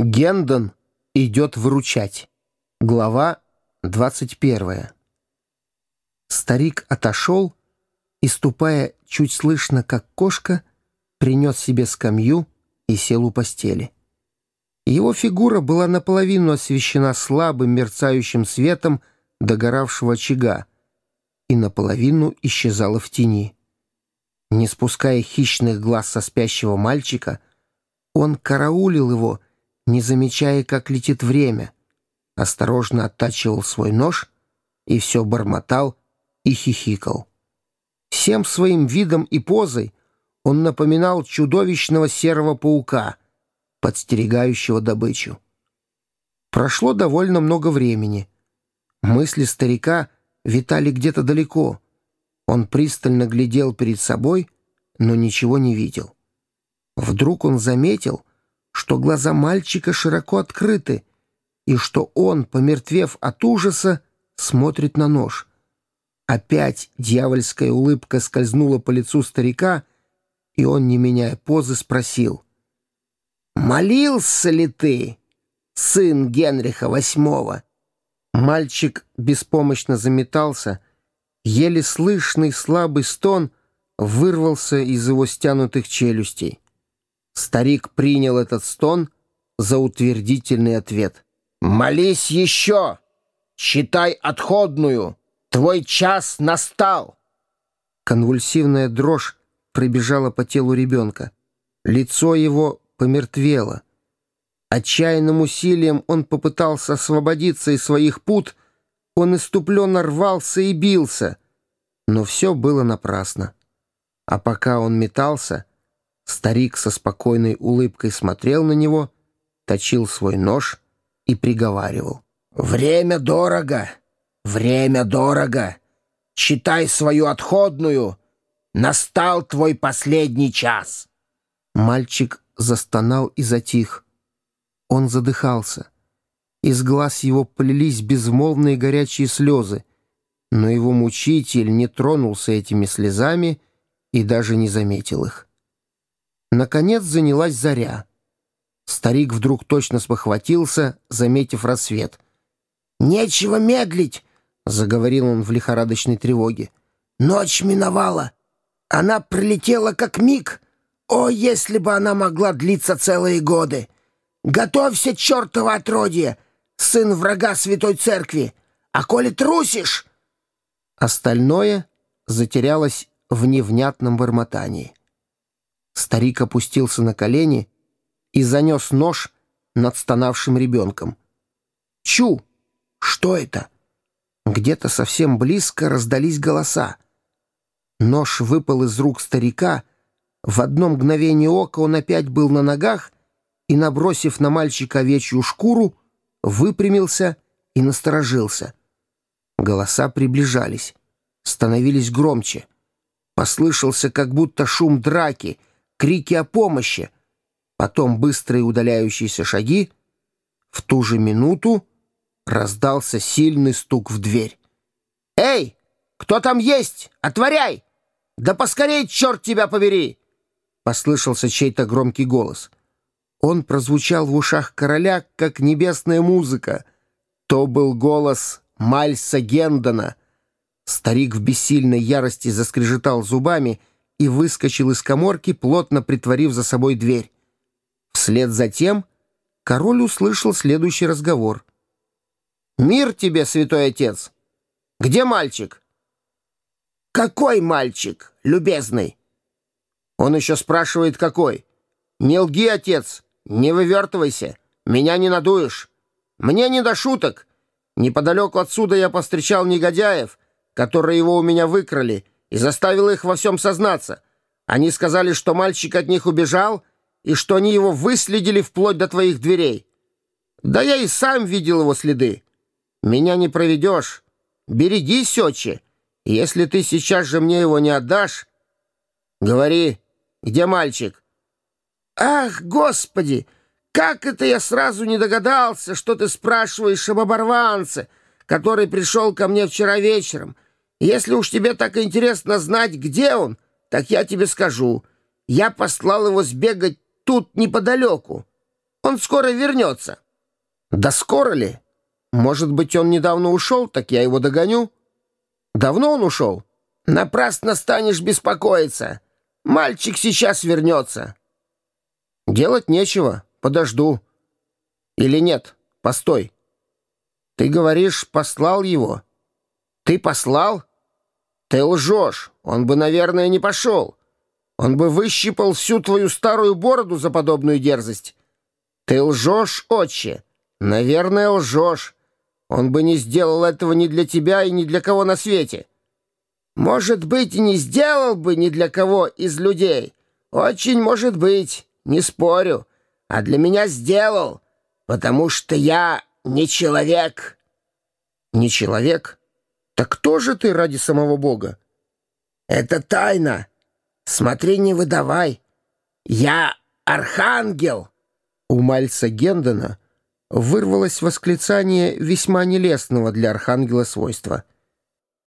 Гендон идет выручать. Глава 21. Старик отошел и, ступая чуть слышно, как кошка, принес себе скамью и сел у постели. Его фигура была наполовину освещена слабым мерцающим светом догоравшего очага и наполовину исчезала в тени. Не спуская хищных глаз со спящего мальчика, он караулил его, не замечая, как летит время, осторожно оттачивал свой нож и все бормотал и хихикал. Всем своим видом и позой он напоминал чудовищного серого паука, подстерегающего добычу. Прошло довольно много времени. Мысли старика витали где-то далеко. Он пристально глядел перед собой, но ничего не видел. Вдруг он заметил, что глаза мальчика широко открыты и что он, помертвев от ужаса, смотрит на нож. Опять дьявольская улыбка скользнула по лицу старика, и он, не меняя позы, спросил. «Молился ли ты, сын Генриха VIII?» Мальчик беспомощно заметался, еле слышный слабый стон вырвался из его стянутых челюстей. Старик принял этот стон за утвердительный ответ. «Молись еще! Считай отходную! Твой час настал!» Конвульсивная дрожь пробежала по телу ребенка. Лицо его помертвело. Отчаянным усилием он попытался освободиться из своих пут, он иступленно рвался и бился, но все было напрасно. А пока он метался, Старик со спокойной улыбкой смотрел на него, точил свой нож и приговаривал. «Время дорого! Время дорого! Читай свою отходную! Настал твой последний час!» Мальчик застонал и затих. Он задыхался. Из глаз его полились безмолвные горячие слезы, но его мучитель не тронулся этими слезами и даже не заметил их. Наконец занялась заря. Старик вдруг точно спохватился, заметив рассвет. «Нечего медлить!» — заговорил он в лихорадочной тревоге. «Ночь миновала. Она пролетела как миг. О, если бы она могла длиться целые годы! Готовься, чертово отродье, сын врага Святой Церкви! А коли трусишь...» Остальное затерялось в невнятном бормотании. Старик опустился на колени и занес нож над стонавшим ребенком. «Чу! Что это?» Где-то совсем близко раздались голоса. Нож выпал из рук старика. В одно мгновение ока он опять был на ногах и, набросив на мальчика овечью шкуру, выпрямился и насторожился. Голоса приближались, становились громче. Послышался как будто шум драки — крики о помощи, потом быстрые удаляющиеся шаги. В ту же минуту раздался сильный стук в дверь. «Эй, кто там есть? Отворяй! Да поскорей, черт тебя побери!» Послышался чей-то громкий голос. Он прозвучал в ушах короля, как небесная музыка. То был голос Мальса Гендона. Старик в бессильной ярости заскрежетал зубами — и выскочил из коморки, плотно притворив за собой дверь. Вслед за тем король услышал следующий разговор. «Мир тебе, святой отец! Где мальчик?» «Какой мальчик, любезный?» Он еще спрашивает, какой. «Не лги, отец, не вывертывайся, меня не надуешь. Мне не до шуток. Неподалеку отсюда я повстречал негодяев, которые его у меня выкрали, и заставил их во всем сознаться. Они сказали, что мальчик от них убежал и что они его выследили вплоть до твоих дверей. Да я и сам видел его следы. Меня не проведешь. Берегись, отче. Если ты сейчас же мне его не отдашь... Говори, где мальчик? Ах, господи! Как это я сразу не догадался, что ты спрашиваешь об оборванце, который пришел ко мне вчера вечером, — если уж тебе так интересно знать, где он, так я тебе скажу. Я послал его сбегать тут неподалеку. Он скоро вернется». «Да скоро ли? Может быть, он недавно ушел, так я его догоню?» «Давно он ушел?» «Напрасно станешь беспокоиться. Мальчик сейчас вернется». «Делать нечего. Подожду». «Или нет? Постой. Ты говоришь, послал его?» «Ты послал?» «Ты лжешь. Он бы, наверное, не пошел. Он бы выщипал всю твою старую бороду за подобную дерзость. Ты лжешь, отче. Наверное, лжешь. Он бы не сделал этого ни для тебя и ни для кого на свете. Может быть, не сделал бы ни для кого из людей. Очень может быть, не спорю. А для меня сделал, потому что я не человек. Не человек? Так кто же ты ради самого Бога? Это тайна. Смотри, не выдавай. Я архангел. У Мальца Гендона вырвалось восклицание весьма нелестного для архангела свойства —